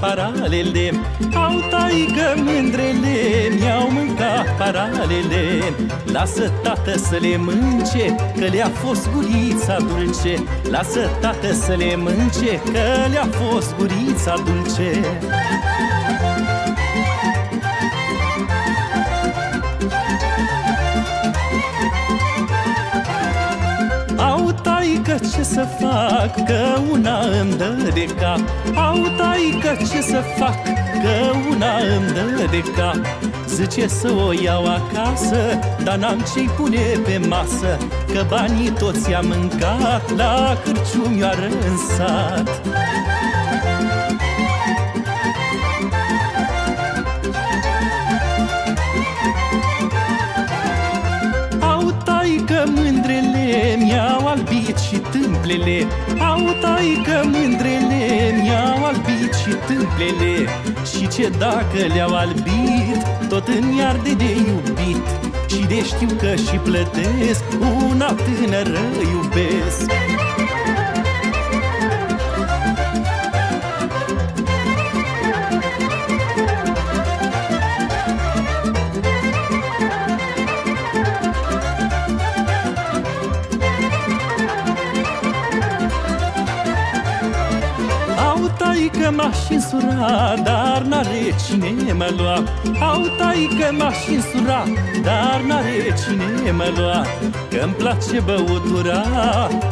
paralele Au taică mândrele Mi-au mâncat paralele Lasă tată să le mânce Că le-a fost gurița dulce. Lasă tată să le mânce Că le-a fost gurița dulce ce să fac, că una îmi dă de cap Au taică ce să fac, că una îmi dă de cap Zice să o iau acasă, dar n-am ce-i pune pe masă Că banii toți i-am mâncat la cârciumioară în sat mi-au albit și tâmplele Au taică mândrele, mi-au albit și tâmplele. Și ce dacă le-au albit, tot îmi arde de iubit Și de știu că și plătesc, una tânără iubesc că m-aș insura, dar n-are cine mă lua. Au că m-aș insura, dar n-are cine mă lua. Că-mi place băutura,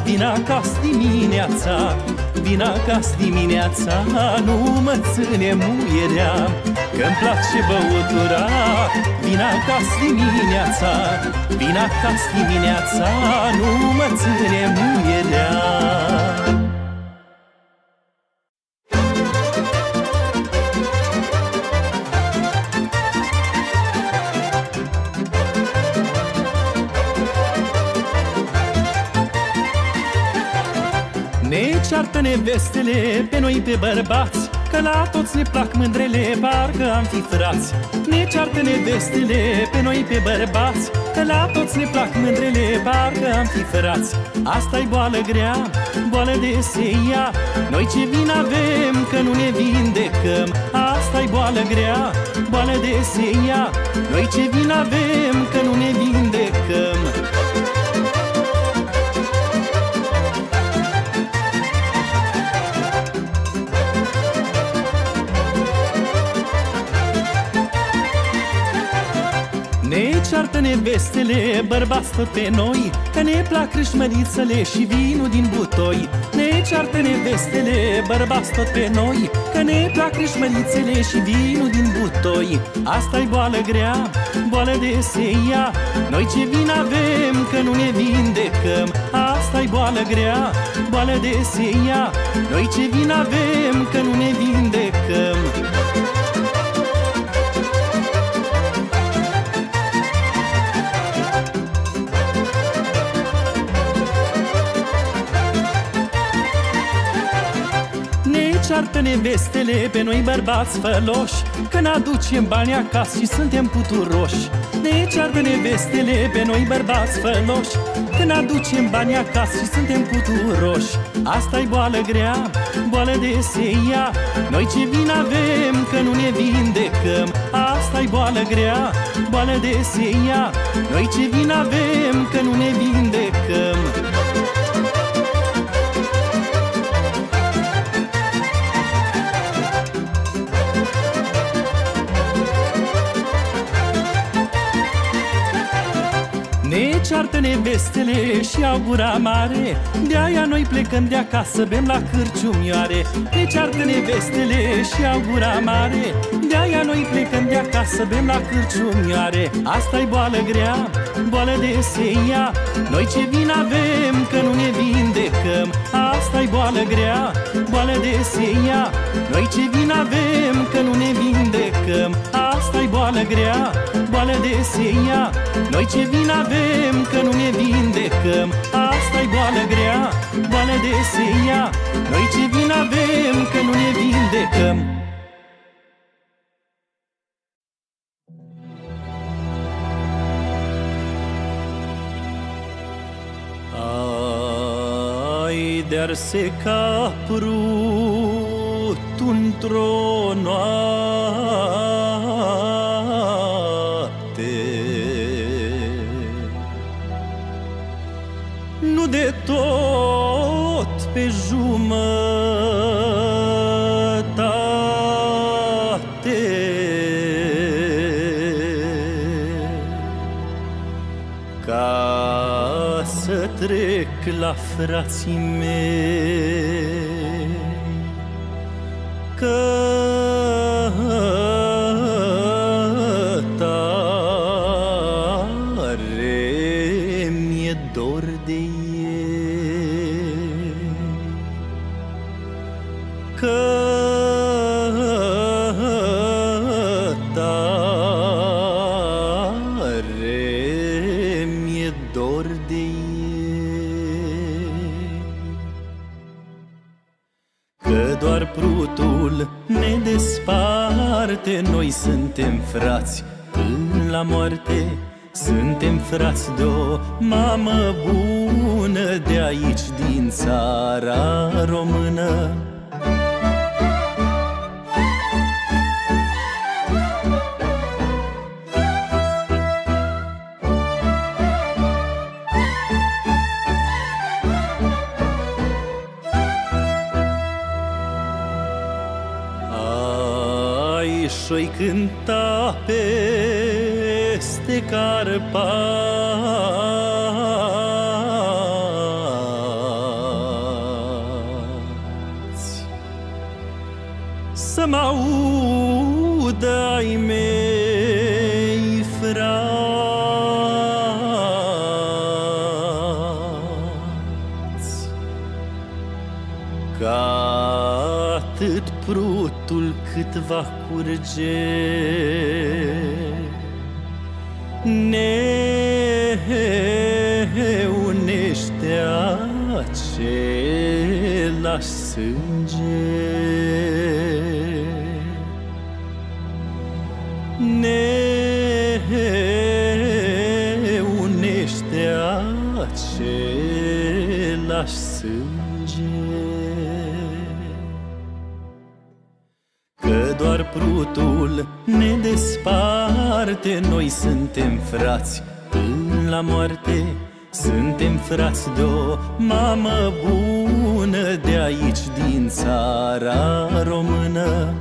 vin acasă dimineața. Vin acasă dimineața, nu mă ține muierea. Că-mi place băutura, vin acasă dimineața. Vin acasă dimineața, nu mă ține muierea nevestele pe noi pe bărbați Că la toți ne plac mândrele, parcă am fi frați. Ne ceartă nevestele pe noi pe bărbați Că la toți ne plac mândrele, parcă am fi frați. Asta-i boală grea, boală de seia Noi ce vin avem, că nu ne vindecăm. Asta-i boală grea, boală de seia Noi ce vin avem, că nu ne vindecăm ceartă nevestele, bărbați tot pe noi Că ne plac crâșmărițele și vinul din butoi. Ne ceartă nevestele, bărbați tot pe noi Că ne plac crâșmărițele și vinul din butoi. Asta-i boală grea, boală de seia Noi ce vin avem, că nu ne vindecăm. Asta-i boală grea, boală de seia Noi ce vin avem, că nu ne vindecăm ceartă nevestele pe noi bărbați făloși Că n-aducem bani acasă și suntem puturoși. Ne ceartă nevestele pe noi bărbați făloși Că n-aducem bani acasă și suntem puturoși. Asta-i boală grea, boală de seia Noi ce vin avem că nu ne vindecăm. Asta-i boală grea, boală de seia Noi ce vin avem că nu ne vindecăm ceartă nevestele și au gura mare. De-aia noi plecăm de acasă, bem la cârciumioare. Ne ceartă nevestele și au gura mare. De-aia noi plecăm de acasă, bem la cârciumioare. Asta-i boală grea, boală de seia. Noi ce vin avem, că nu ne vindecăm Asta-i boală grea, boală de seia. Noi ce vin avem, că nu ne vindecăm. Asta-i boală grea, boală de seia. Noi ce vin avem, că nu ne vindecăm. Asta-i boală grea, boală de seia. Noi ce vin avem, că nu ne vindecăm Ai de arse ca prut într-o noapte. Nu de tot pe jumătate să trec la frații mei Că desparte Noi suntem frați. Până la moarte Suntem frați de o mamă bună De aici din țara română cânta peste Carpați curge Ne unește același sânge prutul ne desparte. Noi suntem frați până la moarte Suntem frați de o mamă bună. De aici din țara română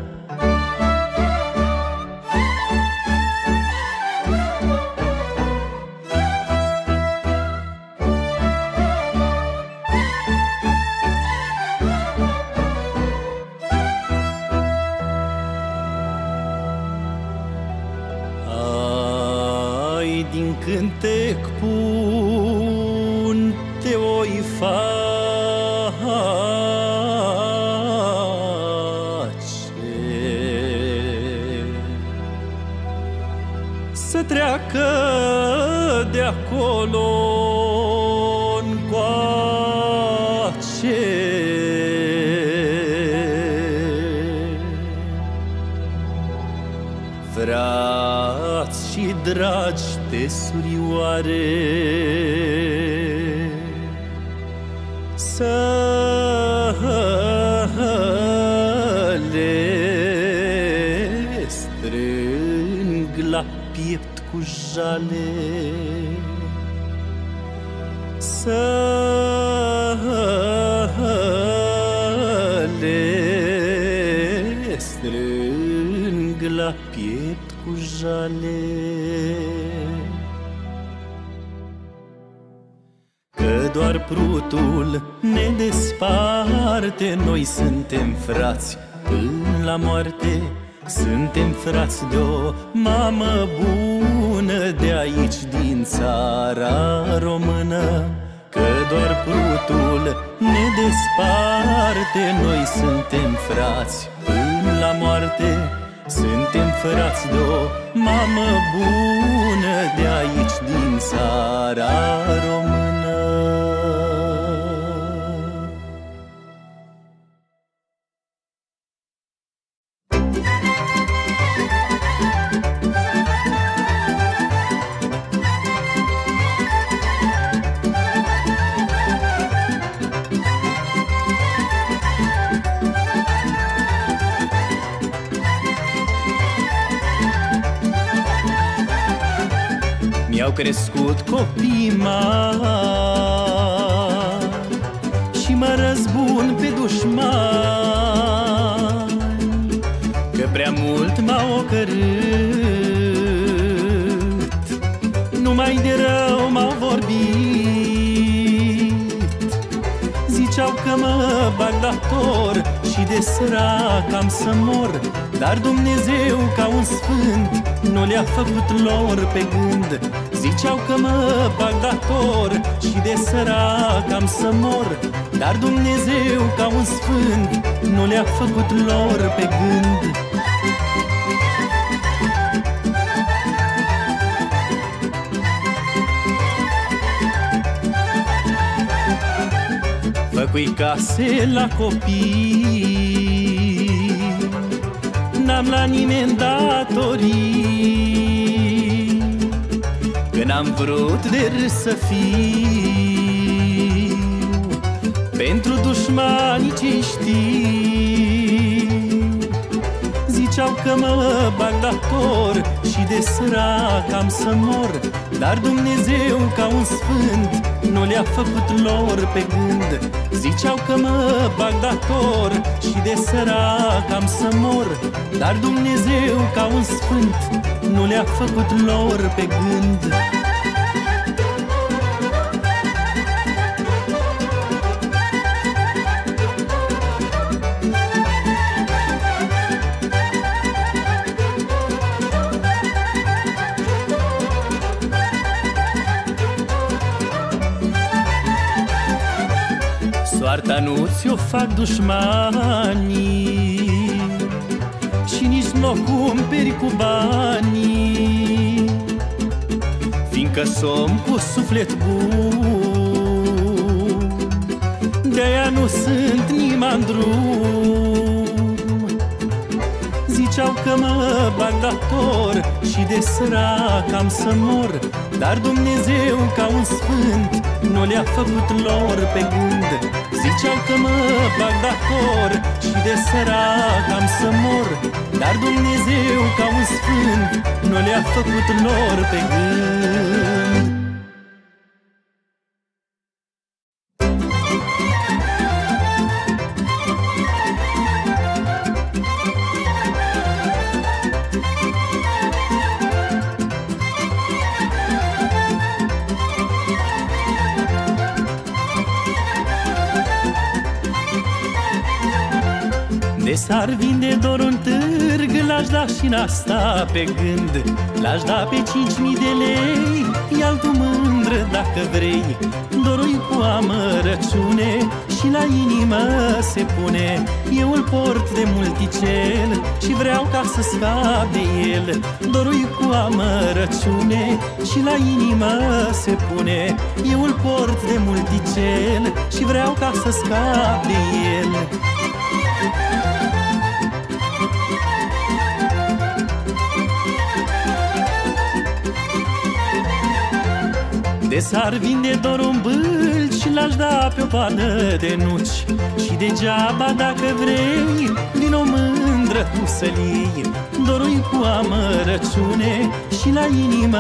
Să treacă de acolo Frați și dragi de surioare Să jale Să le strâng la piept cu jale. Că doar prutul ne desparte Noi suntem frați până la moarte Suntem frați de o mamă bună De aici din țara română Că doar prutul ne desparte. Noi suntem frați până la moarte Suntem frați de o mamă bună. De aici din țara română crescut copii mari Și mă răzbun pe dușmani Că prea mult m-au ocărât. Numai de rău m-au vorbit Ziceau că mă bag dator Și de sărac am să mor Dar Dumnezeu ca un sfânt Nu le-a făcut lor pe gând. Ziceau că mă bag dator Și de sărac am să mor. Dar Dumnezeu ca un sfânt Nu le-a făcut lor pe gând. Făcui case la copii N-am la nimeni datorii. Când am vrut de râs să fiu Pentru dușmanii ce știu Ziceau că mă bag dator Și de sărac am să mor Dar Dumnezeu ca un sfânt Nu le-a făcut lor pe gând Ziceau că mă bag dator Și de sărac am să mor Dar Dumnezeu ca un sfânt Nu le-a făcut lor pe gând Soarta nu ți-o fac dușmanii Și nici nu o cumperi cu banii. Fiindcă som cu suflet bun De-aia nu sunt nimandru Ziceau că mă bag dator Și de sărac am să mor Dar Dumnezeu ca un sfânt Nu le-a făcut lor pe gând Ziceau că mă bag dator Și de sărac am să mor Dar Dumnezeu ca un sfânt Nu le-a făcut lor pe gând L-aș da și asta pe gând. L-aș da pe cinci mii de lei Ia tu mândră dacă vrei. Dorui cu amărăciune Și la inimă se pune. Eu îl port de multicel Și vreau ca să scap de el. Dorui cu amărăciune Și la inimă se pune. Eu îl port de multicel Și vreau ca să scap de el De s-ar vinde doar un bâlci L-aș da pe o pană de nuci. Și degeaba dacă vrei Din o mândră tu să-l iei Dorui cu amărăciune Și la inimă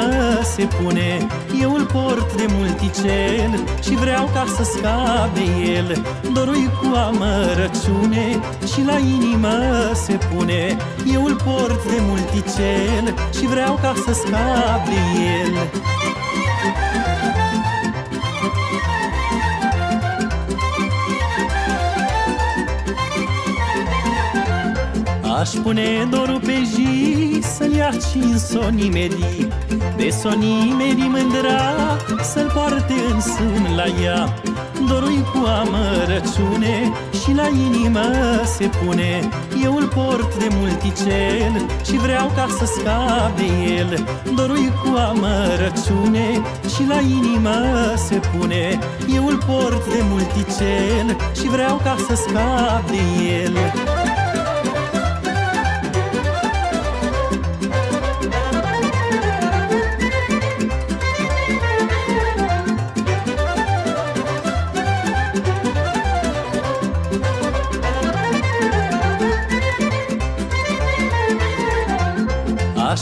se pune. Eu îl port de multicel Și vreau ca să scap de el. Dorui cu amărăciune Și la inimă se pune. Eu îl port de multicel Și vreau ca să scap de el Aș pune dorul pe zi Să-l ia cins o nimerii De sonimerii mândra Să-l poarte în sân la ea. Dorul cu amărăciune Și la inimă se pune. Eu îl port de multicel Și vreau ca să scap de el. Dorul cu amărăciune Și la inimă se pune. Eu îl port de multicel Și vreau ca să scap de el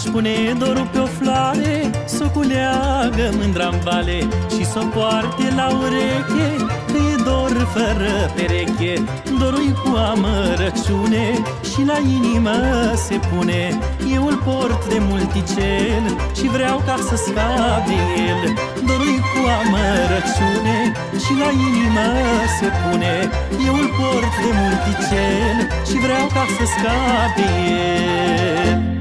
pune dorul pe o floare S-o culeagă mândra vale Și s-o poarte la ureche Că e dor fără pereche. Dorul cu amărăciune Și la inimă se pune. Eu îl port de multicel Și vreau ca să scape el. Dorul cu amărăciune Și la inimă se pune. Eu îl port de multicel Și vreau ca să scape el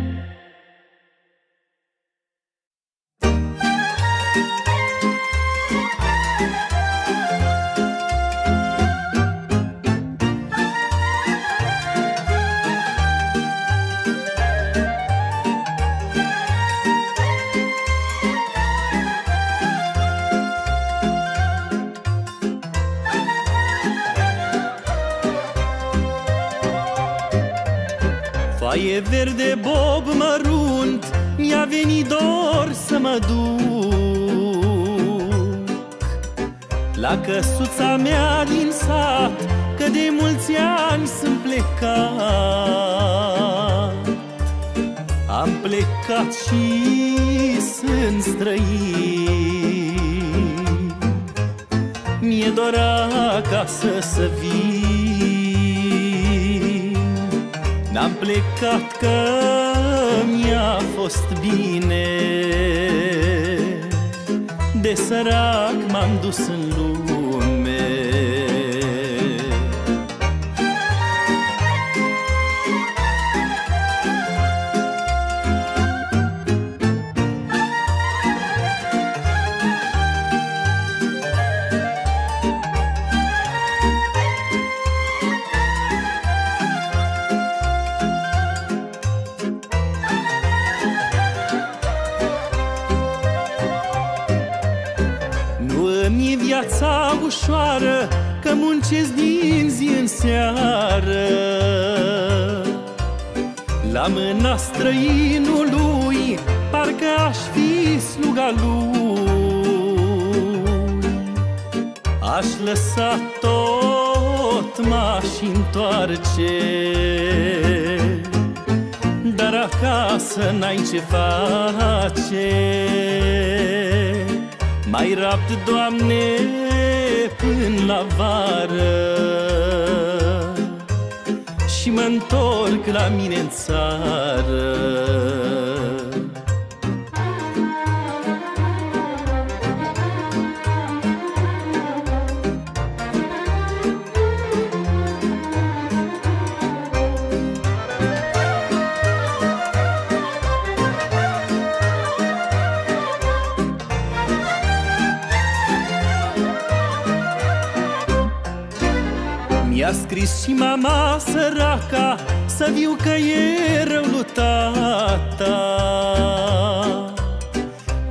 verde, bob mărunt Mi-a venit dor să mă duc. La căsuța mea din sat Că de mulți ani sunt plecat. Am plecat și sunt străin. Mi-e doar acasă să vin N-am plecat că mi-a fost bine. De sărac m-am dus în lume viața ușoară Că muncesc din zi în seară. La mâna străinului Parcă aș fi sluga lui. Aș lăsa tot, m-aș întoarce Dar acasă n-ai ce face mai rapt, Doamne, până la vară Și mă întorc la mine în țară Mi-a scris și mama săraca Să viu că e rău lui tata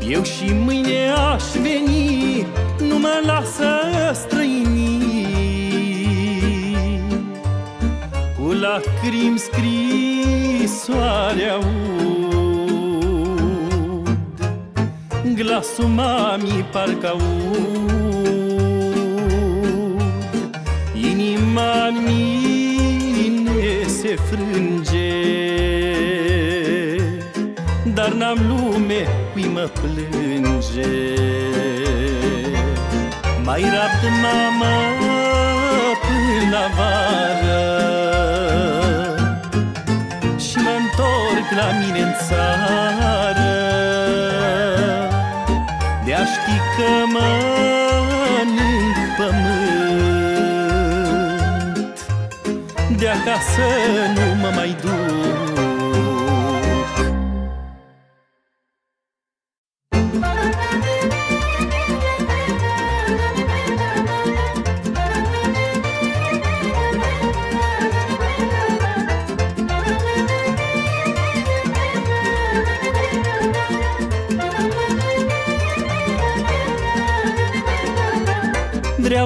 Eu și mâine aș veni Nu mă lasă străini. Cu lacrimi scrisoare aud Glasul mamii parcă aud Inima în mine se frânge. Dar n-am lume cui mă plânge. Mai rapt mama până la vară Și mă întorc la mine în țară. De-a ști că mănânc de acasă nu mă mai duc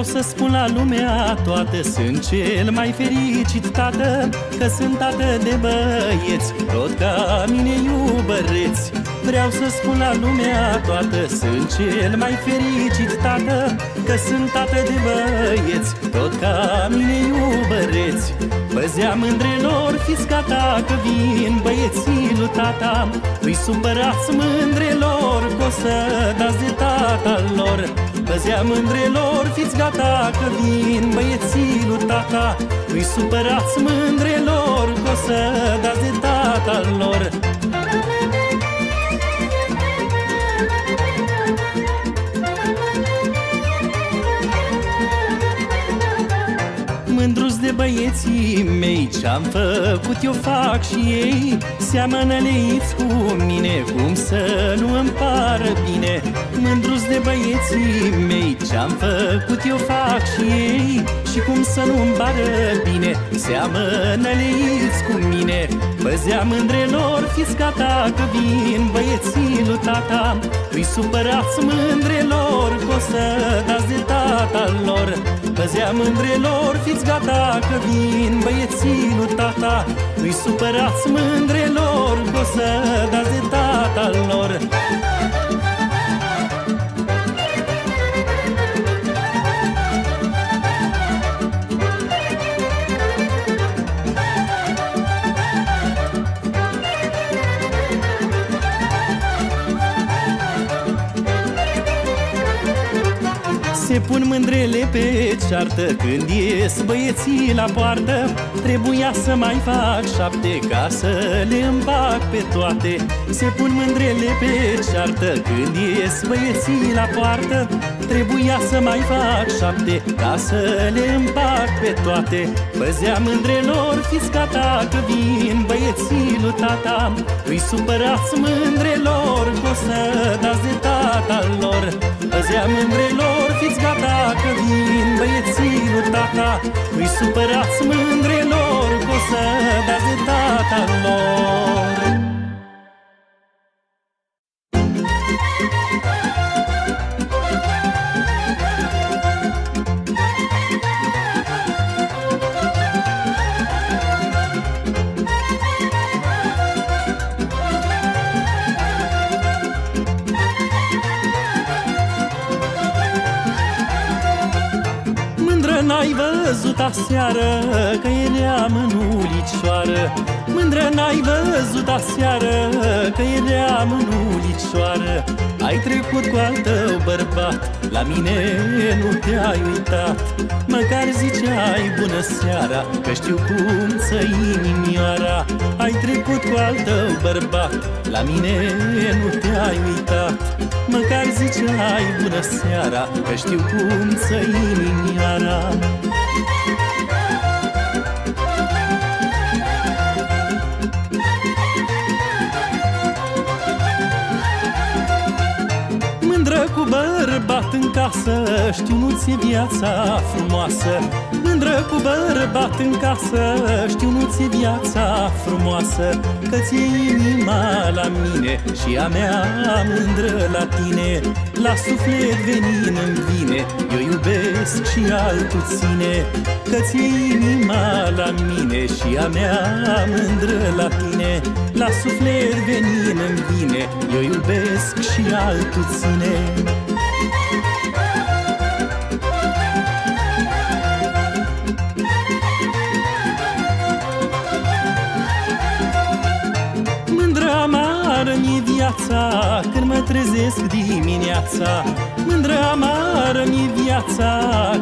să spun la lumea toată Sunt cel mai fericit tată Că sunt tată de băieți Tot ca mine iubăreți. Vreau să spun la lumea toată Sunt cel mai fericit tată Că sunt tată de băieți Tot ca mine iubăreți. Păzea mândrelor, fiți gata Că vin băieții lui tata Îi supărați mândrelor Că o să dați de tata lor Păzea mândrelor, fiți gata Că vin băieții lui tata. Îi supărați mândrelor Că o să dați de tata lor băieții mei Ce-am făcut eu fac și ei. Seamănă leiți cu mine Cum să nu îmi pară bine. Mândrus de băieții mei Ce-am făcut eu fac și ei. Și cum să nu-mi pară bine Seamănă leiți cu mine. Păzea mândrelor, fiți gata Că vin băieții lui tata. Îi supărați mândrelor Că o să dați de tata lor. Păzea mândrelor, fiți gata Că vin băieții lui tata Îi supărați mândrelor Că o să dați de tata lor pun mândrele pe ceartă. Când ies băieții la poartă Trebuia să mai fac șapte Ca să le împac pe toate. Se pun mândrele pe ceartă. Când ies băieții la poartă Trebuia să mai fac șapte Ca să le împac pe toate. Păzea mândrelor, fiți gata Că vin băieții lui tata. Îi supărați mândrelor Că o să dați de tata lor. Păzea mândrelor, fiți gata Că vin băieții lui tata. Îi supărați mândrelor Că o să dați de tata lor văzut aseară Că eram în ulicioară Mândră n-ai văzut aseară Că eram în ulicioară Ai trecut cu al tău bărbat La mine nu te-ai uitat. Măcar ziceai bună seara Că știu cum să inimioara. Ai trecut cu al tău bărbat La mine nu te-ai uitat. Măcar ziceai bună seara Că știu cum să inimioara. cu în casă Știu nu-ți e viața frumoasă. Mândră cu bărbat în casă Știu nu-ți e viața frumoasă. Că ți inima la mine Și a mea mândră la tine. La suflet venin îmi vine Eu iubesc și altul ține. Că ți inima la mine Și a mea mândră la tine. La suflet venin îmi vine Eu iubesc și altul ține viața Când mă trezesc dimineața. Mândră amară mi viața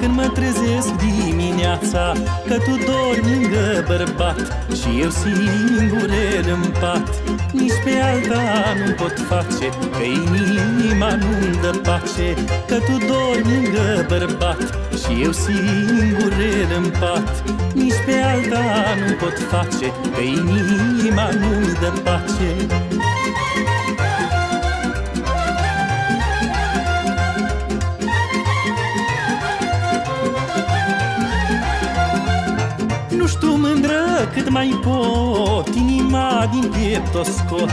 Când mă trezesc dimineața. Că tu dormi lângă bărbat Și eu singur în pat. Nici pe alta nu pot face Că inima nu-mi dă pace. Că tu dormi lângă bărbat Și eu singur în pat. Nici pe alta nu pot face Că inima nu-mi dă pace cât mai pot Inima din piept o scot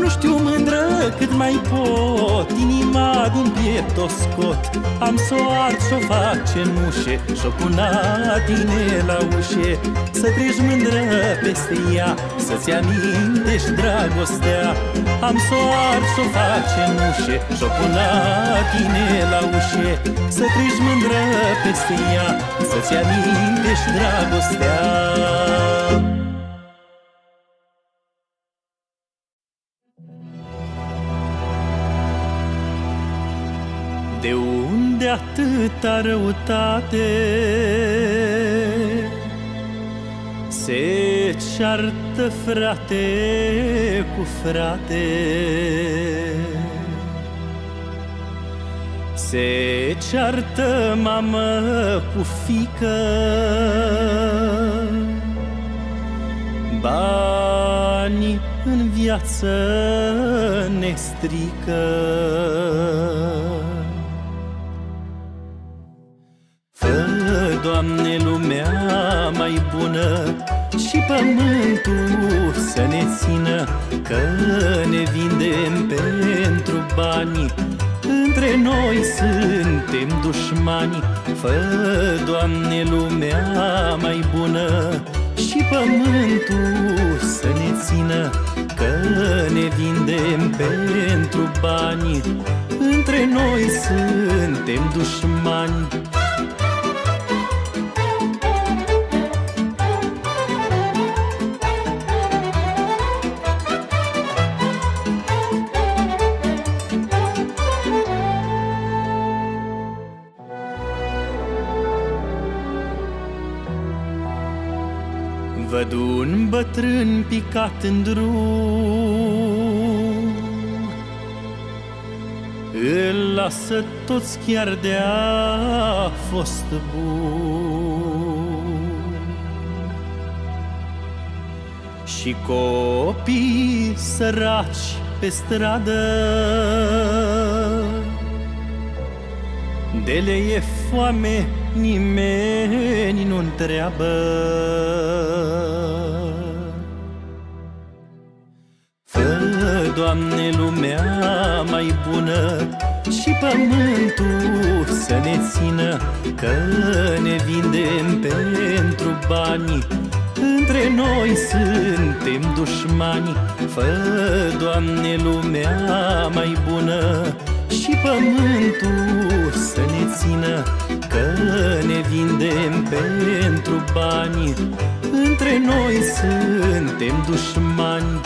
Nu știu mândră cât mai pot. Inima din piept o scot. Am să o ard, s-o fac cenușe Și-o pun tine la ușe. Să treci mândră peste ea Să-ți amintești dragostea. Am să o ard, s-o fac cenușe Și-o pun tine la ușe. Să treci mândră peste ea Să-ți amintești dragostea De unde atâta răutate? Se ceartă frate cu frate. Se ceartă mamă cu fică. Banii în viață ne strică Doamne, lumea mai bună Și pământul să ne țină Că ne vindem pentru bani. Între noi suntem dușmani. Fă, Doamne, lumea mai bună Și pământul să ne țină Că ne vindem pentru bani. Între noi suntem dușmani Văd un bătrân picat în drum. Îl lasă toți chiar de-a fost bun. Și copii săraci pe stradă De le e foame nimeni nu întreabă. Fă, Doamne, lumea mai bună Și pământul să ne țină Că ne vindem pentru bani Între noi suntem dușmani. Fă, Doamne, lumea mai bună și pământul să ne țină Că ne vindem pentru bani. Între noi suntem dușmani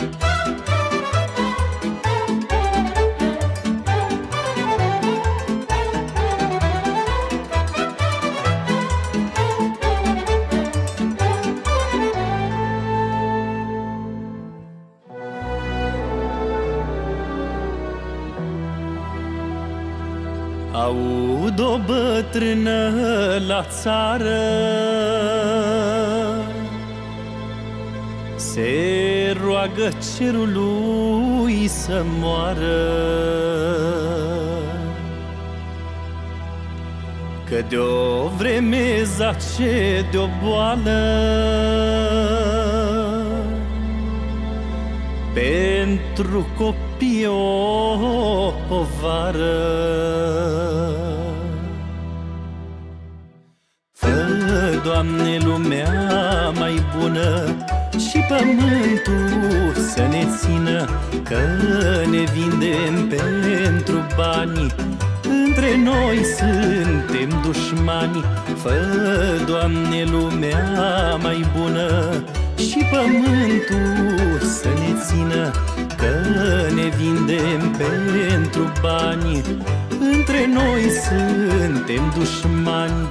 la țară. Se roagă cerului să moară. Că de-o vreme zace de-o boală. Pentru copii o povară pământul să ne țină Că ne vindem pentru bani între noi suntem dușmani Fă, Doamne, lumea mai bună. Și pământul să ne țină Că ne vindem pentru bani Între noi suntem dușmani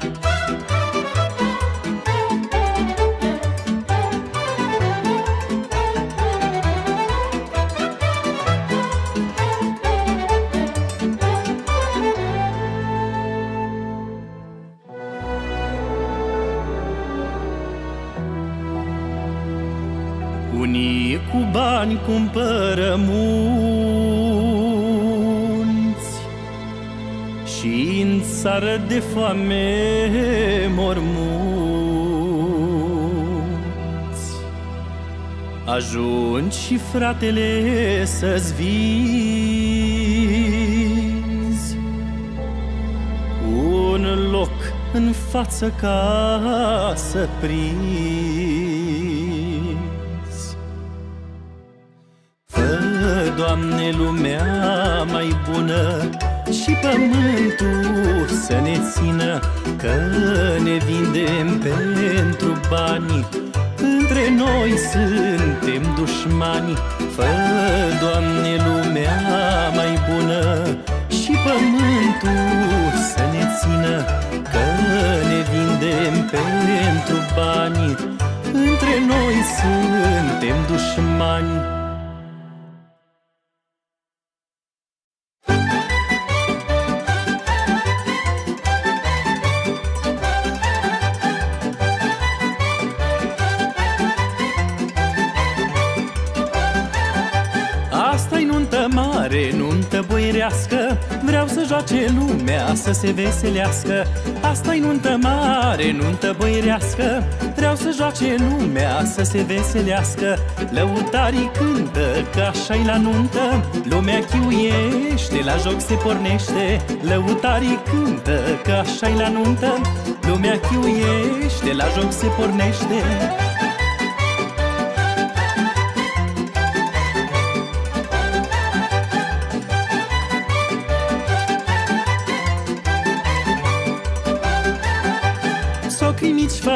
Unii cu bani cumpără munți. Și în țară de foame mor mulți. Ajungi și fratele să-ți vizi Un loc în față ca să prinzi Doamne, lumea mai bună și pământul să ne țină Că ne vindem pentru bani Între noi suntem dușmani Fă, Doamne, lumea mai bună Și pământul să ne țină Că ne vindem pentru bani Între noi suntem dușmani să se veselească. Asta-i nuntă mare, nuntă boierească Vreau să joace lumea, să se veselească. Lăutarii cântă, că așa-i la nuntă. Lumea chiuiește, la joc se pornește. Lăutarii cântă, că așa-i la nuntă. Lumea chiuiește, la joc se pornește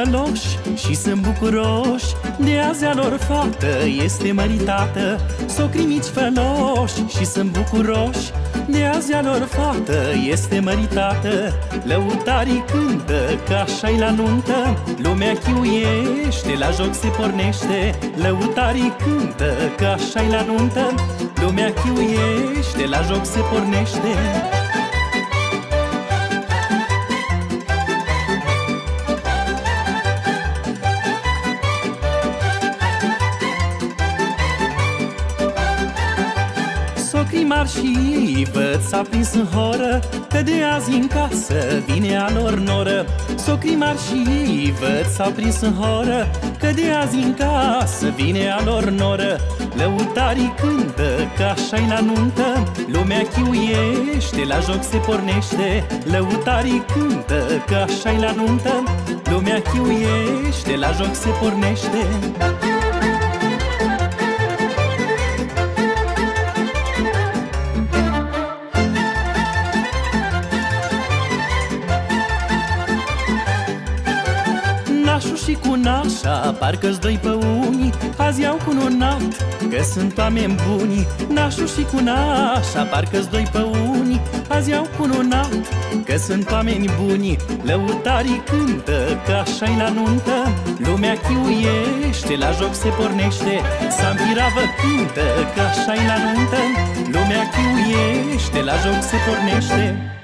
făloși și sunt bucuroși. De azi a lor fată este măritată Socrii mici făloși și sunt bucuroși. De azi a lor fată este măritată Lăutarii cântă că așa la nuntă. Lumea chiuiește, la joc se pornește Lăutarii cântă că așa la nuntă. Lumea chiuiește, la joc se pornește mari și ei văd s-a prins în horă Că de azi în casă vine a lor noră. Socrii mari și ei văd s-au prins în horă Că de azi în casă vine a lor noră. Lăutarii cântă că așa-i la nuntă Lumea chiuiește, la joc se pornește. Lăutarii cântă că așa-i la nuntă Lumea chiuiește, la joc se pornește și cu nașa Parcă-s doi pe unii Azi iau cununat Că sunt oameni buni. Nașul și cu nașa Parcă-s doi pe unii Azi iau cununat Că sunt oameni buni. Lăutarii cântă Că așa-i la nuntă. Lumea chiuiește La joc se pornește. Sampiravă cântă Că așa-i la nuntă. Lumea chiuiește La joc se pornește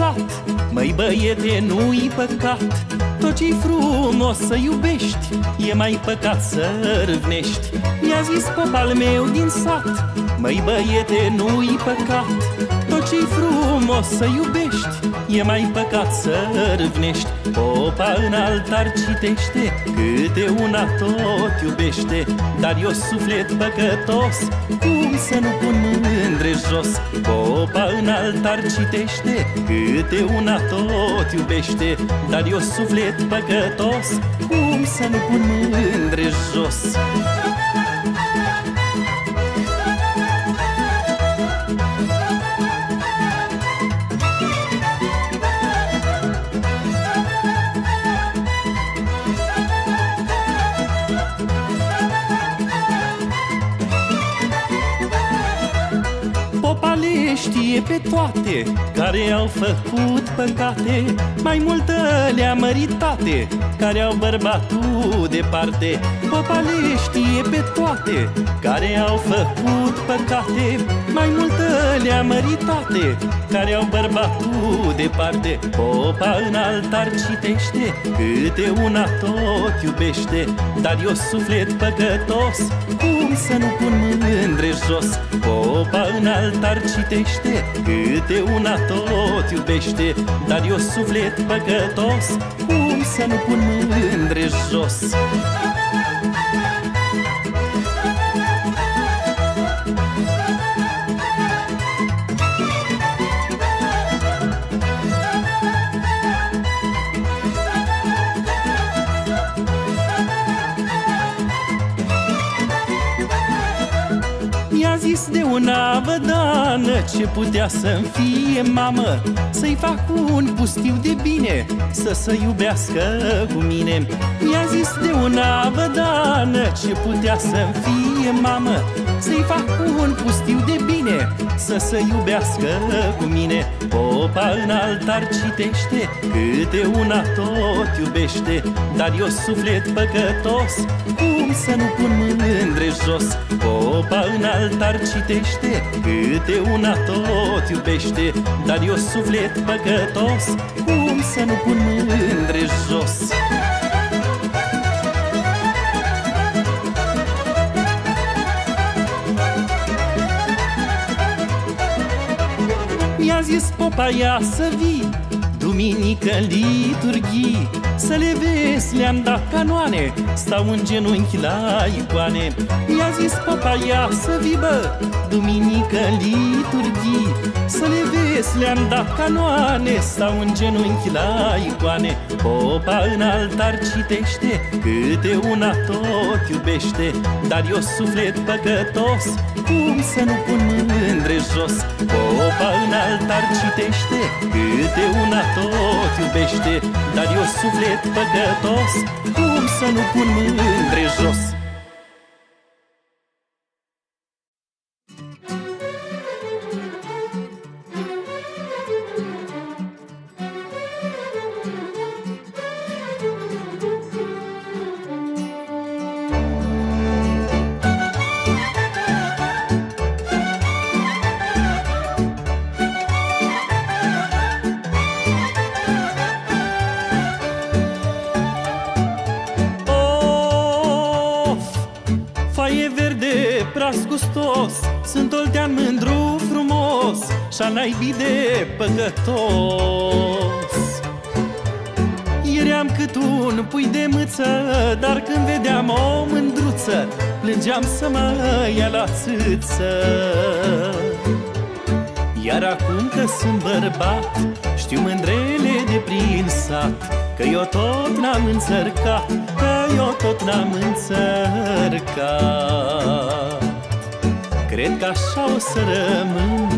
sat Măi băiete, nu-i păcat. Tot ce-i frumos să iubești E mai păcat să râvnești. Mi-a zis pop al meu din sat Măi băiete, nu-i păcat. Tot ce-i frumos să iubești E mai păcat să râvnești. Popa în altar citește Câte una tot iubește. Dar eu suflet păcătos Cum să nu pun mândre jos? Popa în altar citește Câte una tot iubește. Dar eu suflet păcătos Cum să nu pun mândre jos știe pe toate Care au făcut păcate Mai multă le-a măritate Care au bărbatul departe Popa le știe pe toate Care au făcut păcate. Mai multă le-a măritate Care au bărbatul departe. Popa în altar citește Câte una tot iubește. Dar eu suflet păcătos Cum să nu pun mândre jos? Popa în altar citește Câte una tot iubește. Dar eu suflet păcătos Cum să nu pun mândre jos? zis de una vădană Ce putea să-mi fie mamă? Să-i fac un pustiu de bine Să se iubească cu mine. Mi-a zis de una vădană Ce putea să-mi fie mamă Să-i fac un pustiu de bine Să se iubească cu mine. Popa în altar citește Câte una tot iubește Dar eu suflet păcătos Cum să nu pun mândre jos? Popa în altar citește Câte una tot iubește Dar eu suflet păcătos Cum să nu pun mândre jos Mi-a zis popa ia să vii Duminică liturghii Să le vezi, le-am dat canoane Stau în genunchi la icoane. Mi-a zis popa ia să vii bă Duminică liturghii. Să le vezi, le-am dat canoane Stau în genunchi la icoane. Popa în altar citește Câte una tot iubește. Dar eu suflet păcătos Cum să nu pun mândre jos? Popa în altar citește Câte una tot iubește. Dar eu suflet păcătos Cum să nu pun mândre jos păcătos Eram cât un pui de mâță Dar când vedeam o mândruță Plângeam să mă ia la țâță. Iar acum că sunt bărbat Știu mândrele de prin sat Că eu tot n-am înțărcat Că eu tot n-am înțărcat. Cred că așa o să rămân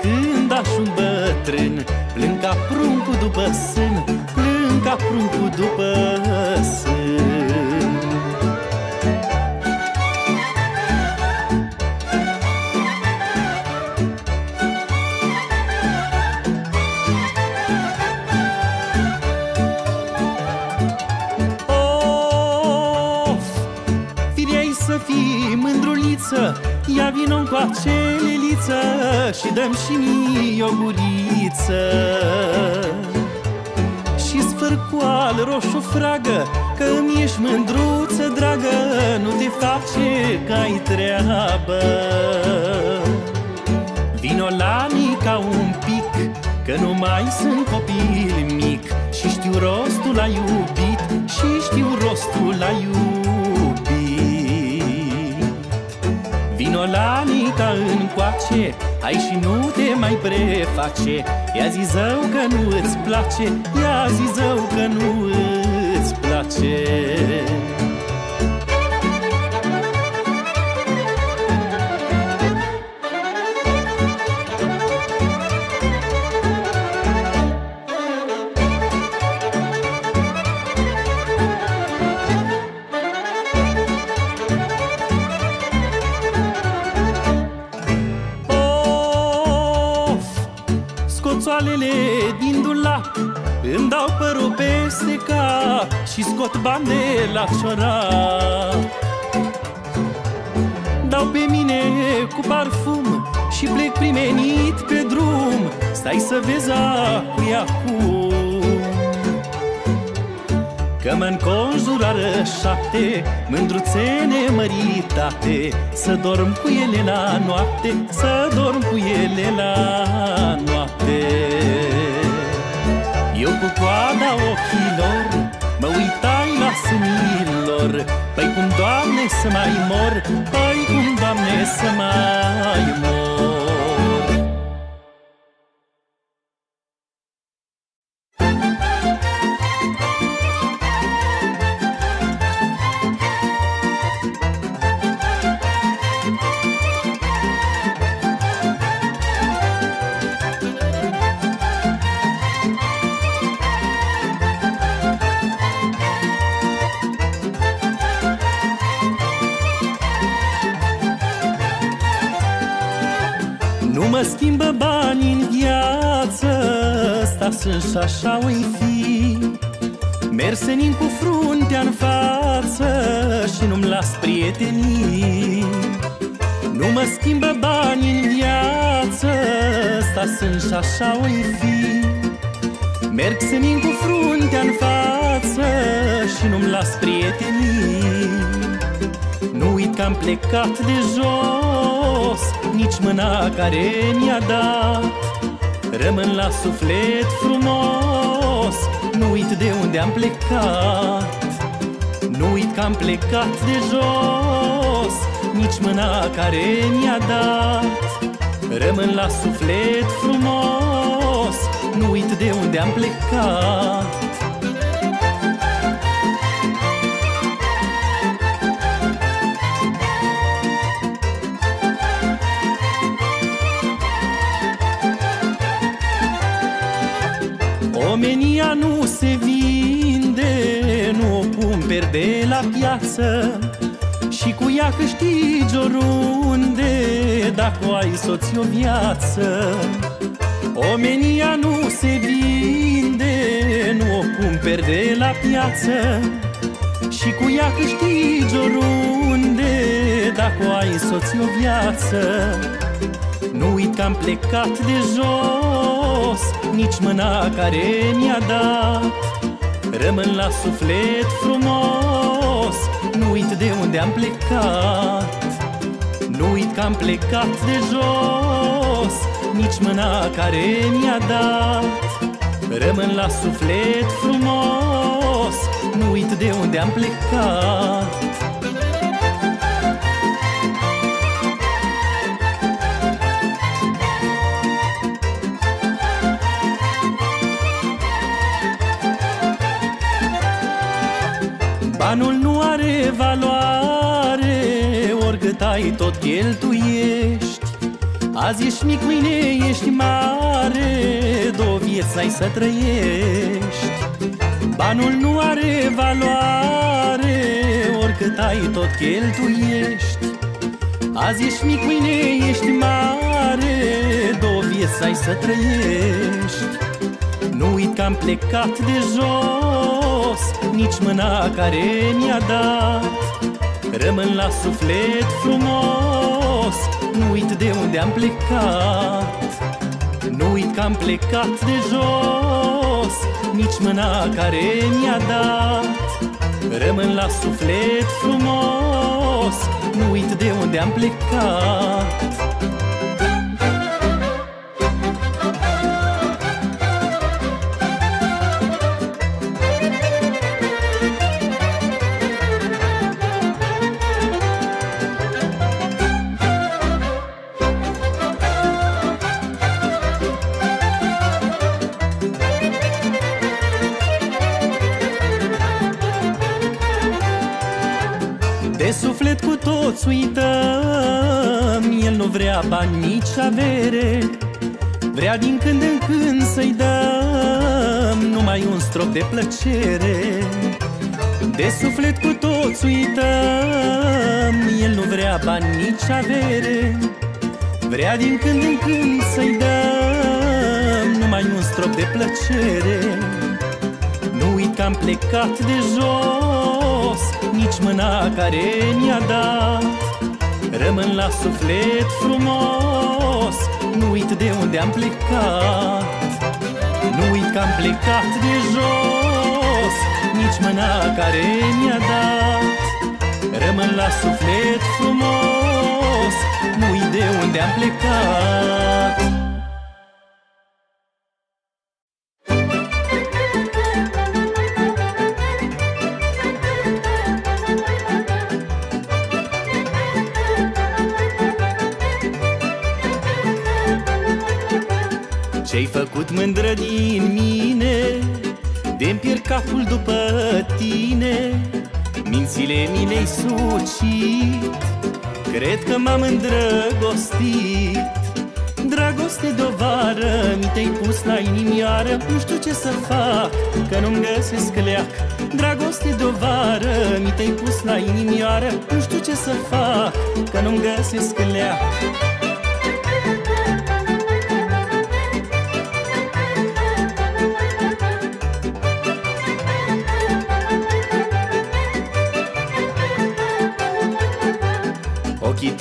Până când ajung bătrân Plâng ca pruncul după sân Plâng ca pruncul după dăm și mie o guriță Și sfârcoal roșu fragă Că îmi ești mândruță, dragă Nu te face că ai treabă. Vino la mica un pic Că nu mai sunt copil mic. Și știu rostul la iubit Și știu rostul la iubit. Vino la mica încoace Hai și nu te mai preface. Ia zi zău că nu îți place Ia zi zău că nu îți place Și scot bani de la ciorat Dau pe mine cu parfum Și plec primenit pe drum. Stai să vezi cu acum. Că mă înconjurară șapte Mândruțene măritate Să dorm cu ele la noapte Să dorm cu ele la noapte. Eu cu coada ochilor Mă uitai la sânilor Păi cum, Doamne, să mai mor Păi cum, Doamne, să mai mor Ăsta sunt și așa o fi. Merg senin cu fruntea în față Și nu-mi las prietenii. Nu mă schimbă bani în viață Ăsta sunt și așa o fi. Merg senin cu fruntea în față Și nu-mi las prietenii. Nu uit că am plecat de jos Nici mâna care mi-a dat Rămân la suflet frumos. Nu uit de unde am plecat Nu uit că am plecat de jos. Nici mâna care mi-a dat Rămân la suflet frumos. Nu uit de unde am plecat de la piață Și cu ea câștigi oriunde, dacă o ai soți o viață. Omenia nu se vinde, nu o cumperi de la piață Și cu ea câștigi oriunde, dacă o ai soți o viață. Nu uit că am plecat de jos Nici mâna care mi-a dat Rămân la suflet frumos. Nu uit de unde am plecat Nu uit că am plecat de jos. Nici mâna care mi-a dat Rămân la suflet frumos. Nu uit de unde am plecat Banul nu are valoare Oricât ai tot cheltuiești. Azi ești mic, mâine ești mare Două vieți ai să trăiești. Banul nu are valoare Oricât ai tot cheltuiești. Azi ești mic, mâine ești mare Două vieți ai să trăiești. Nu uit că am plecat de jos jos Nici mâna care mi-a dat. Rămân la suflet frumos Nu uit de unde am plecat. Nu uit că am plecat de jos Nici mâna care mi-a dat. Rămân la suflet frumos Nu uit de unde am plecat bani, nici avere Vrea din când în când să-i dăm Numai un strop de plăcere. De suflet cu toți uităm El nu vrea bani, nici avere. Vrea din când în când să-i dăm Numai un strop de plăcere. Că am plecat de jos Nici mâna care mi-a dat. Rămân la suflet frumos Nu uit de unde am plecat. Nu uit că am plecat de jos Nici mâna care mi-a dat. Rămân la suflet frumos Nu uit de unde am plecat Ce-ai făcut mândră din mine de pierd capul după tine. Mințile mi le-ai sucit Cred că m-am îndrăgostit. Dragoste de vară Mi te-ai pus la inimioară Nu știu ce să fac Că nu-mi găsesc leac. Dragoste de vară Mi te-ai pus la inimioară Nu știu ce să fac Că nu-mi găsesc leac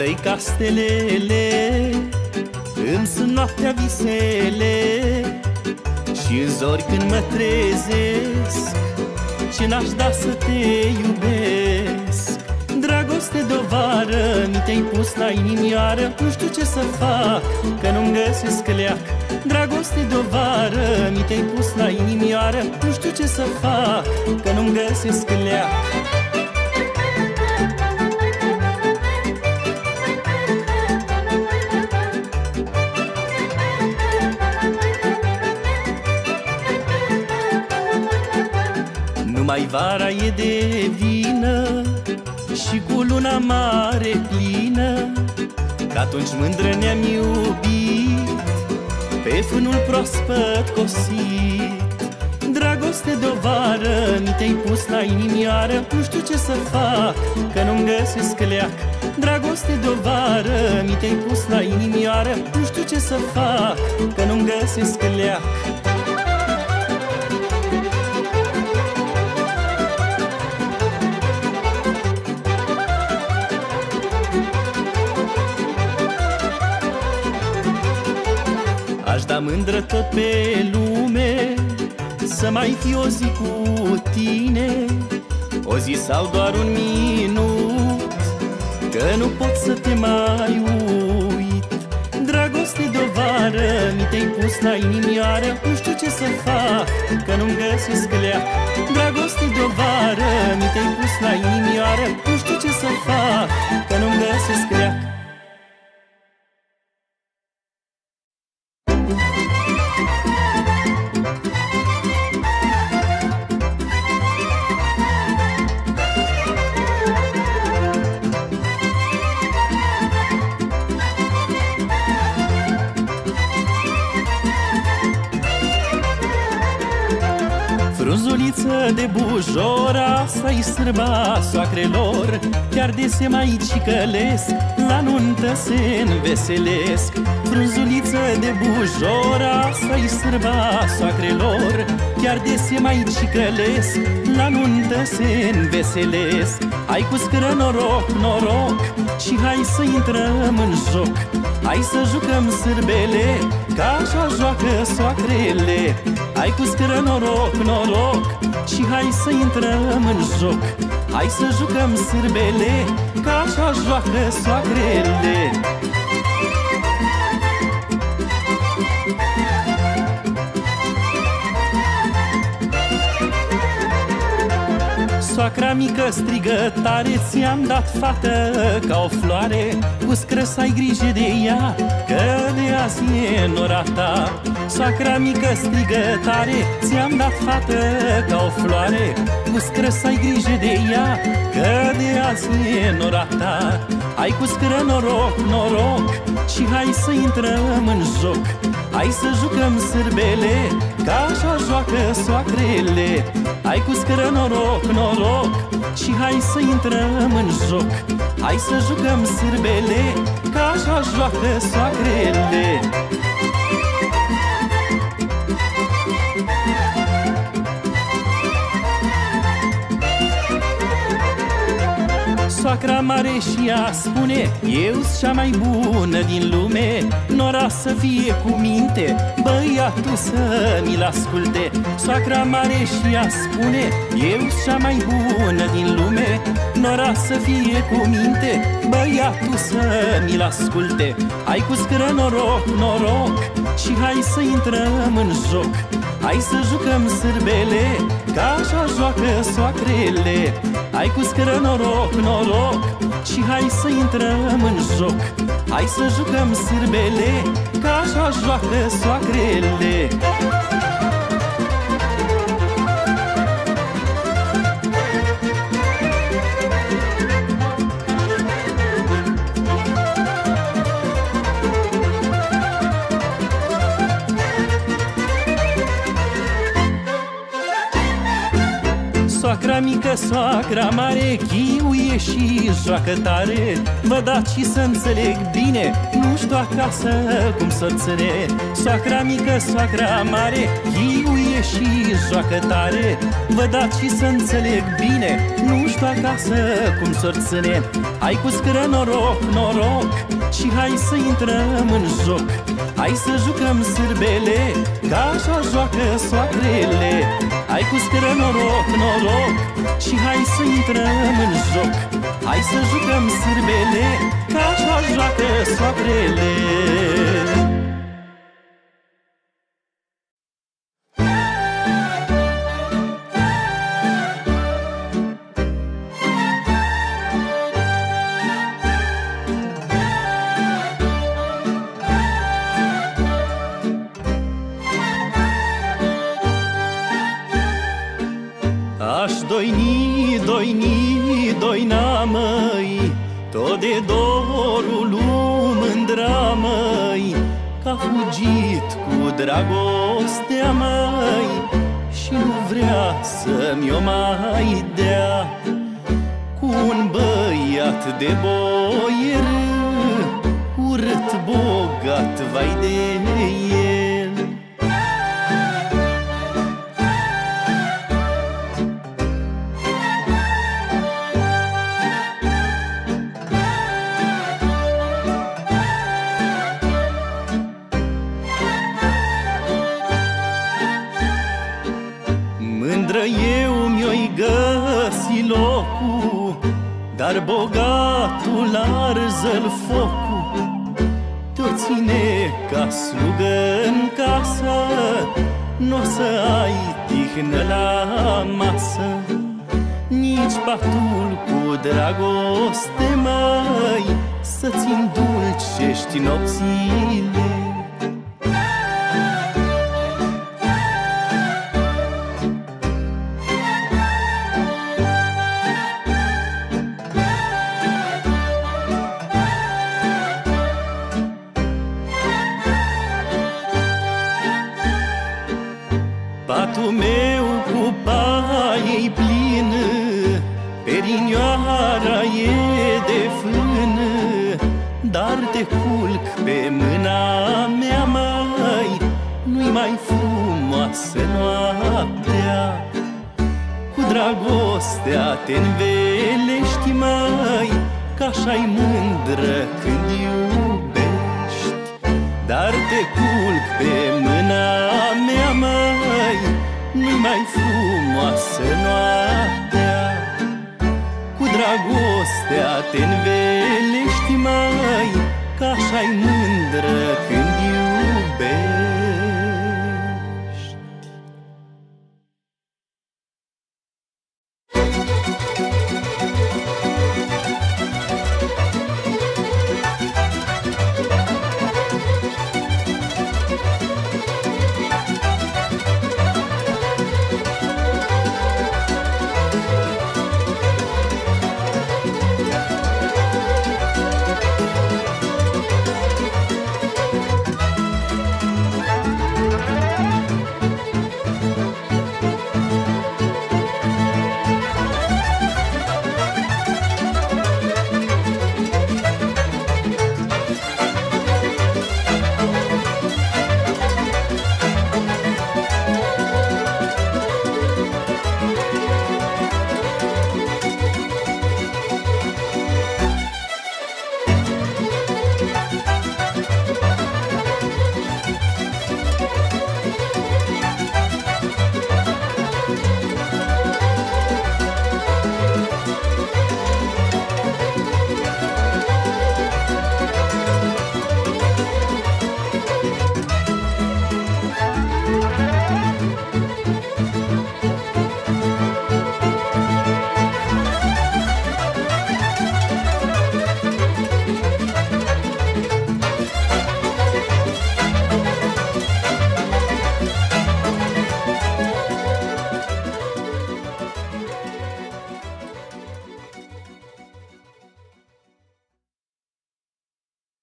tăi ca stelele Îmi sunt noaptea visele și în zori când mă trezesc Ce n-aș da să te iubesc? Dragoste de vară Mi te-ai pus la inimioară Nu știu ce să fac Că nu-mi găsesc leac. Dragoste de vară Mi te-ai pus la inimioară Nu știu ce să fac Că nu-mi găsesc leac Numai vara e de vină Și cu luna mare plină. Că atunci mândră ne-am iubit Pe fânul proaspăt cosit. Dragoste de vară Mi te-ai pus la inimioară. Nu știu ce să fac Că nu-mi găsesc leac. Dragoste de vară Mi te-ai pus la inimioară. Nu știu ce să fac Că nu-mi găsesc leac mândră tot pe lume Să mai fi o zi cu tine. O zi sau doar un minut Că nu pot să te mai uit. Dragoste de vară Mi te-ai pus la inimioară Nu știu ce să fac Că nu-mi găsesc leac. Dragoste de vară Mi te-ai pus la inimioară Nu știu ce să fac Că nu-mi găsesc leac asta-i sârba soacrelor. Chiar de se mai cicălesc, la nuntă se înveselesc. Frunzuliță de bujor, asta-i sârba soacrelor. Chiar de se mai cicălesc, la nuntă se înveselesc. Hai cu scră noroc, noroc și hai să intrăm în joc. Hai să jucăm sârbele, ca așa joacă soacrele Hai cu scră noroc, noroc Și hai să intrăm în joc. Hai să jucăm sârbele Ca așa joacă soacrele. Soacra mică strigă tare Ți-am dat fată ca o floare. Cu scră să ai grijă de ea Că de azi e nora ta Soacra mică strigă tare Ți-am dat fată ca o floare. Cu scră să ai grijă de ea Că de azi e nora ta Hai cu scră noroc, noroc Și hai să intrăm în joc. Hai să jucăm sârbele Ca așa joacă soacrele. Hai cu scră noroc, noroc Și hai să intrăm în joc. Hai să jucăm sârbele Ca așa joacă soacrele Soacra mare și ea spune eu cea mai bună din lume Nora să fie cu minte Băiatul să mi-l asculte. Soacra mare și ea spune eu cea mai bună din lume Nora să fie cu minte Băiatul să mi-l asculte. Hai cu scră noroc, noroc Și hai să intrăm în joc. Hai să jucăm sârbele Ca așa joacă soacrele Hai cu scră noroc, noroc Și hai să intrăm în joc. Hai să jucăm sârbele Ca așa joacă soacrele mică, soacra mare Chiuie și joacă tare. Vă dați și să înțeleg bine Nu știu acasă cum să ține. Soacra mică, soacra mare Chiuie și joacă tare. Vă dați și să înțeleg bine Nu știu acasă cum să ține. Hai cu scră noroc, noroc Și hai să intrăm în joc. Hai să jucăm sârbele Ca așa joacă soacrele. Hai cu scră noroc, noroc Și hai să intrăm în joc. Hai să jucăm sârbele Ca așa joacă soacrele Că fugit cu dragostea măi Și nu vrea să-mi o mai dea. Cu un băiat de boier Urât bogat, vai de el